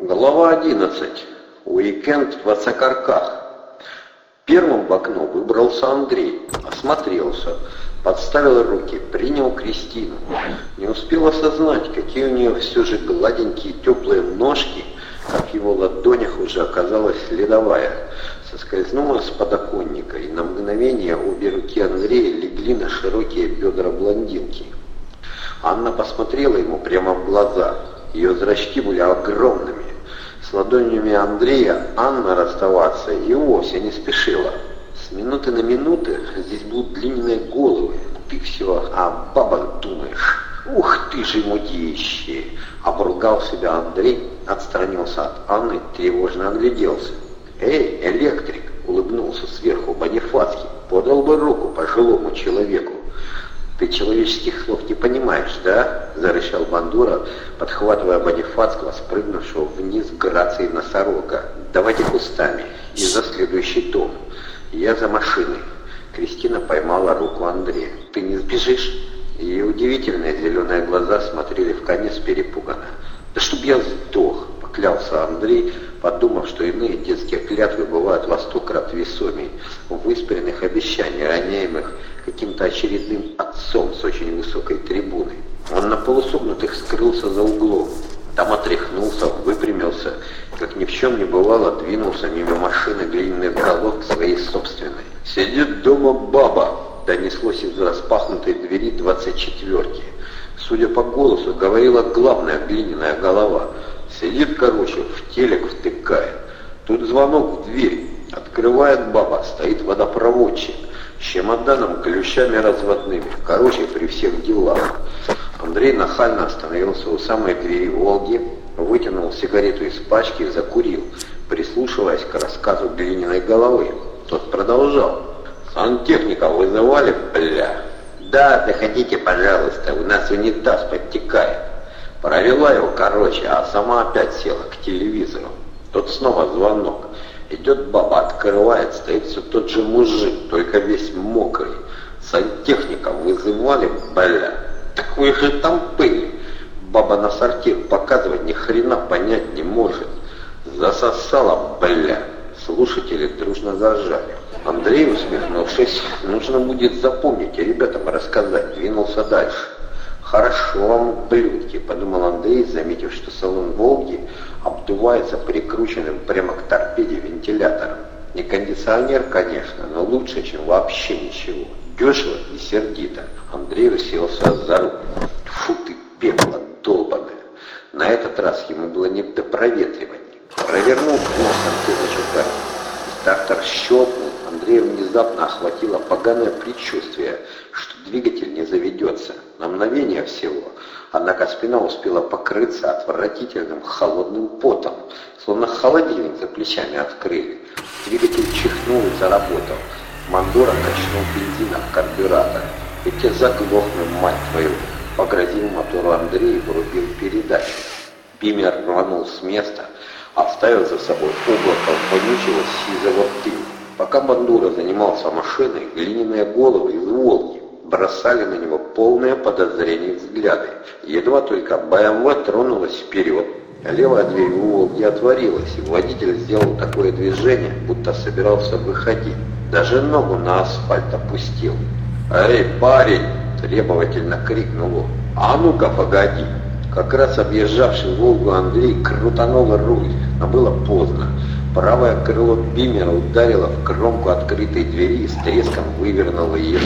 Глава 11. Уикенд в Осокорках. Первым в окно выбрался Андрей, осмотрелся, подставил руки, принял Кристину. Не успел осознать, какие у нее все же гладенькие теплые ножки, как его ладонях уже оказалась ледовая. Соскользнула с подоконника, и на мгновение обе руки Андрея легли на широкие бедра блондинки. Анна посмотрела ему прямо в глаза. Ее зрачки были огромными. С ладонями Андрея Анна расставаться и вовсе не спешила. С минуты на минуты здесь будут длинные головы. Ты все о бабах думаешь. Ух ты же мудище! Обругал себя Андрей, отстранился от Анны, тревожно огляделся. «Эй, электрик!» — улыбнулся сверху Бонифацкий. «Подал бы руку пожилому человеку. «Ты человеческих слов не понимаешь, да?» — зарычал Бандура, подхватывая Бонифацкого, спрыгнувшего вниз грацией носорога. «Давайте кустами и за следующий дом. Я за машиной». Кристина поймала руку Андрея. «Ты не сбежишь?» Ее удивительные зеленые глаза смотрели в конец перепуганно. «Да чтоб я сдох!» — поклялся Андрей, подумав, что иные детские клятвы бывают во сто крат весомей, выспренных обещаний, роняемых каким-то очередным отцом с очень высокой трибуны. Он на полусогнутых скрылся за углом. Там отряхнулся, выпрямился, как ни в чем не бывало, двинулся мимо машины длинный головок своей собственной. «Сидит дома баба!» — донеслось из распахнутой двери двадцать четверки. Судя по голосу, говорила главная глиняная голова. Сидит, короче, в телек втыкает. Тут звонок в дверь. Открывает баба, стоит водопроводчик с чемоданом, ключами разводными. Короче, при всех делах. Андрей нахально остановился у самой двери «Волги», вытянул сигарету из пачки и закурил, прислушиваясь к рассказу глиняной головы. Тот продолжал. «Сантехника вызывали, бля?» «Да, заходите, пожалуйста, у нас унитаз подтекает». Провела его, короче, а сама опять села к телевизору. Тут снова звонок. Идет баба, открывает, стоит все тот же мужик, только весь мокрый. Сантехника вызывали, бля. Такой же там пыль. Баба на сортир показывать ни хрена понять не может. Засосала, бля. Слушатели дружно зажали. Андрей, усмехнувшись, нужно будет запомнить и ребятам рассказать, двинулся дальше. «Хорошо вам, блюдки», — подумал Андрей, заметив, что салон «Волги» обдувается прикрученным прямо к торпеде вентилятором. Не кондиционер, конечно, но лучше, чем вообще ничего. Дешево и сердито. Андрей уселся за руку. Фу ты, пекло долбаное. На этот раз ему было не до проветривания. Провернул носом тысячу Стартер щелкнул, Андрея внезапно охватило поганое предчувствие, что двигатель не заведется. На мгновение всего. Однако спина успела покрыться отвратительным холодным потом, словно холодильник за плечами открыли. Двигатель чихнул и заработал. Мандора качнул бензина в карбюратор. «И те заглохнем, мать твою!» Погрозил мотору Андрей и врубил передачу. Бимер рванул с места, оставил за собой облако вонючего сизого дыма. Пока Бандура занимался машиной, глиняные головы из «Волги» бросали на него полное подозрение взгляды. Едва только БМВ тронулась вперед, левая дверь «Волги» отворилась, и водитель сделал такое движение, будто собирался выходить. Даже ногу на асфальт опустил. «Эй, парень!» – требовательно крикнул он. «А ну-ка, погоди!» Как раз объезжавший «Волгу» Андрей крутанул руль, но было поздно. Правое крыло Бимера ударило в кромку открытой двери и с треском вывернуло ее.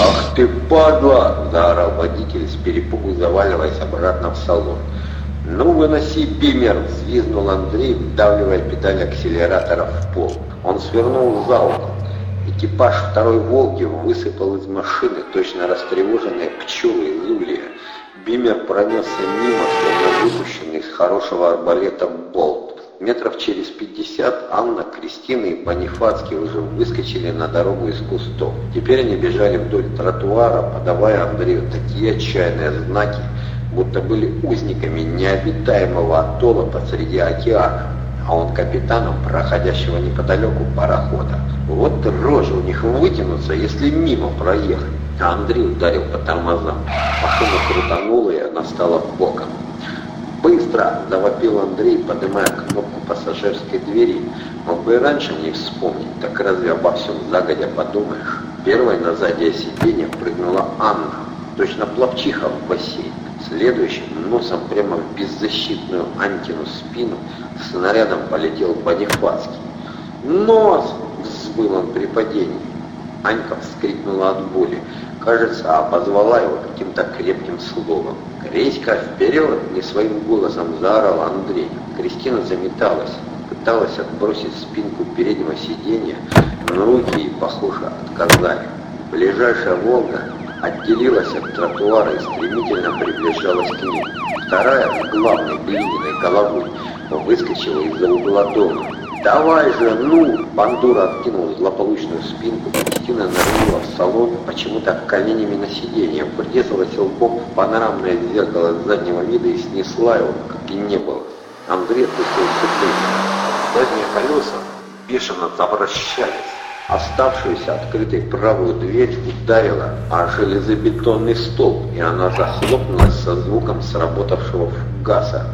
«Ах ты, падла!» – заорал водитель с перепугу, заваливаясь обратно в салон. «Ну, выноси, Бимер!» – взвизгнул Андрей, вдавливая педаль акселератора в пол. Он свернул за угол. Экипаж второй «Волги» высыпал из машины точно растревоженные пчелы из улья. Бимер пронесся мимо, словно выпущенный из хорошего арбалета болт. Метров через пятьдесят Анна, Кристина и Бонифацкий уже выскочили на дорогу из кустов. Теперь они бежали вдоль тротуара, подавая Андрею такие отчаянные знаки, будто были узниками необитаемого атолла посреди океана, а он капитаном проходящего неподалеку парохода. Вот рожи у них вытянутся, если мимо проехать. А Андрей ударил по тормозам. Машина крутанула, и она стала боком. Утра!» – завопил Андрей, поднимая кнопку пассажирской двери. Мог бы и раньше не вспомнить, так разве обо всем загодя подумаешь? Первой на заднее сиденье прыгнула Анна, точно плавчиха в бассейн. Следующим носом прямо в беззащитную Антину спину снарядом полетел Бонифацкий. «Нос!» — взвыл он при падении. Анька вскрикнула от боли. Кажется, обозвала его каким-то крепким словом. «Креська, вперед!» — не своим голосом заорал Андрей. Кристина заметалась, пыталась отбросить спинку переднего сиденья, но руки ей, похоже, отказали. Ближайшая «Волга» отделилась от тротуара и стремительно приближалась к ним. Вторая, главной глиняной головой, выскочила из-за угла дома. «Давай же, ну!» Бандура откинул злополучную спинку, Кристина нырнула в салон, почему-то коленями на сиденье, врезалась лбом в панорамное зеркало заднего вида и снесла его, как и не было. Андрей отпустил сцепление. Задние колеса бешено завращались. Оставшуюся открытой правую дверь ударила о железобетонный столб, и она захлопнулась со звуком сработавшего фугаса.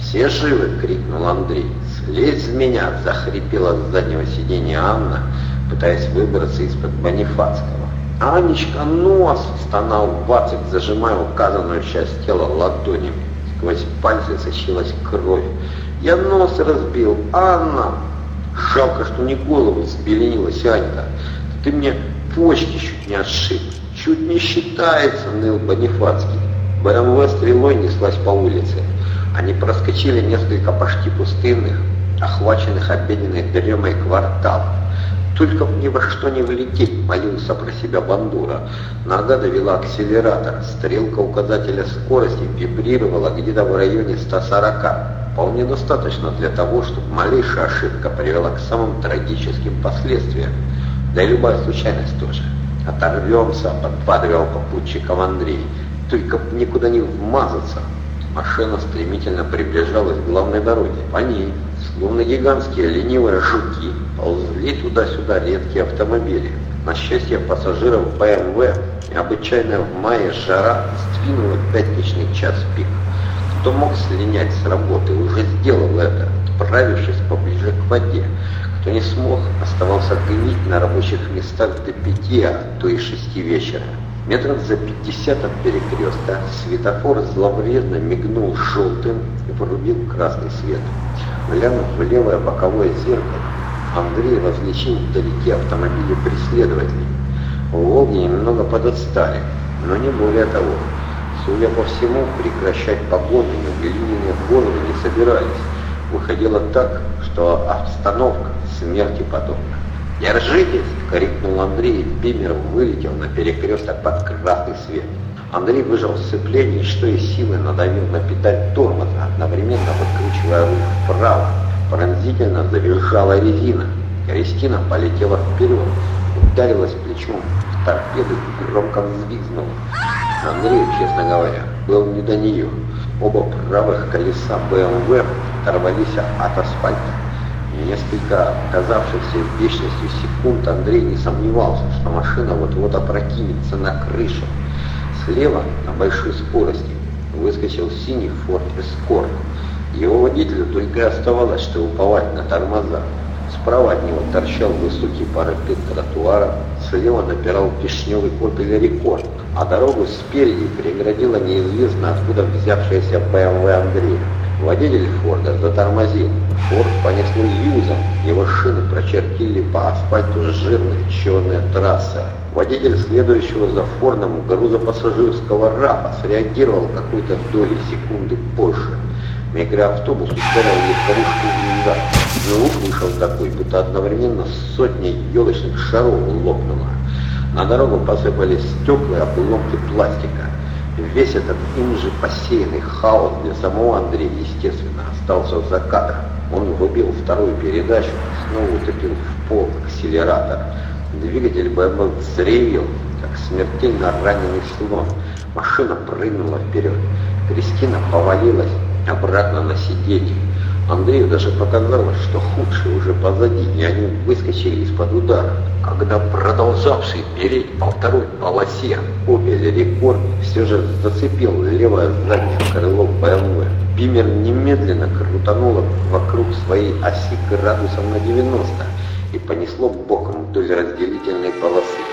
«Все живы!» — крикнул Андрей. «Слезь с меня!» — захрипела с заднего сиденья Анна, пытаясь выбраться из-под Бонифацкого. «Анечка, нос!» — стонал Вацик, зажимая указанную часть тела ладонями. Сквозь пальцы сочилась кровь. «Я нос разбил! Анна!» Жалко, что не голову сбеленилась Анька. Ты мне почки чуть не отшиб. Чуть не считается, ныл Бонифацкий. БМВ стрелой неслась по улице. Они проскочили несколько почти пустынных, охваченных обеденной дремой кварталов. Только ни во что не влететь, молился про себя Бандура. Нога довела акселератор. Стрелка указателя скорости вибрировала где-то в районе 140 вполне достаточно для того, чтобы малейшая ошибка привела к самым трагическим последствиям. Да и любая случайность тоже. Оторвемся, подпадывал попутчиком Андрей. Только никуда не вмазаться. Машина стремительно приближалась к главной дороге. По ней, словно гигантские ленивые жуки, ползли туда-сюда редкие автомобили. На счастье пассажиров БМВ, необычайная в мае жара сдвинула пятничный час пик. Кто мог слинять с работы, уже сделал это, отправившись поближе к воде. Кто не смог, оставался гнить на рабочих местах до пяти, а то и шести вечера. Метров за пятьдесят от перекрестка светофор зловредно мигнул желтым и порубил красный свет. Глянув в левое боковое зеркало, Андрей различил вдалеке автомобили преследователей. Волги немного подотстали, но не более того. Судя по всему, прекращать погоню на Белинине головы не собирались. Выходило так, что обстановка смерти подобна. «Держитесь!» — крикнул Андрей, и Бимер вылетел на перекресток под красный свет. Андрей выжал сцепление и что из силы надавил на педаль тормоза, одновременно выкручивая руль вправо. Пронзительно завизжала резина. Кристина полетела вперед, ударилась плечом в торпеду и громко взвизгнула. Андрею, честно говоря, был не до нее. Оба правых колеса БМВ оторвались от асфальта. Несколько казавшихся вечностью секунд Андрей не сомневался, что машина вот-вот опрокинется на крышу. Слева, на большой скорости, выскочил синий Ford Escort. Его водителю только и оставалось, что уповать на тормоза. Справа от него торчал высокий парапет тротуара, слева напирал вишневый Opel Рекорд, а дорогу спереди преградила неизвестно откуда взявшаяся БМВ Андрея. Водитель Форда затормозил. Форд понесло юзом, его шины прочертили по асфальту жирная черная трасса. Водитель следующего за Фордом грузопассажирского РАПа среагировал какой-то доли секунды позже. Микроавтобус ударил легковушку назад. Звук вышел такой, будто одновременно сотни елочных шаров лопнуло. На дорогу посыпались стекла и обломки пластика. Весь этот им же посеянный хаос для самого Андрея, естественно, остался за кадром. Он выбил вторую передачу, снова утопил в пол акселератор. Двигатель БМВ взревел, как смертельно раненый слон. Машина прыгнула вперед. Кристина повалилась обратно на сиденье. Андрею даже показалось, что худшее уже позади, и они выскочили из-под удара, когда продолжавший переть по второй полосе Opel Рекорд все же зацепил левое заднее крыло БМВ. Бимер немедленно крутануло вокруг своей оси градусом на 90 и понесло боком вдоль разделительной полосы.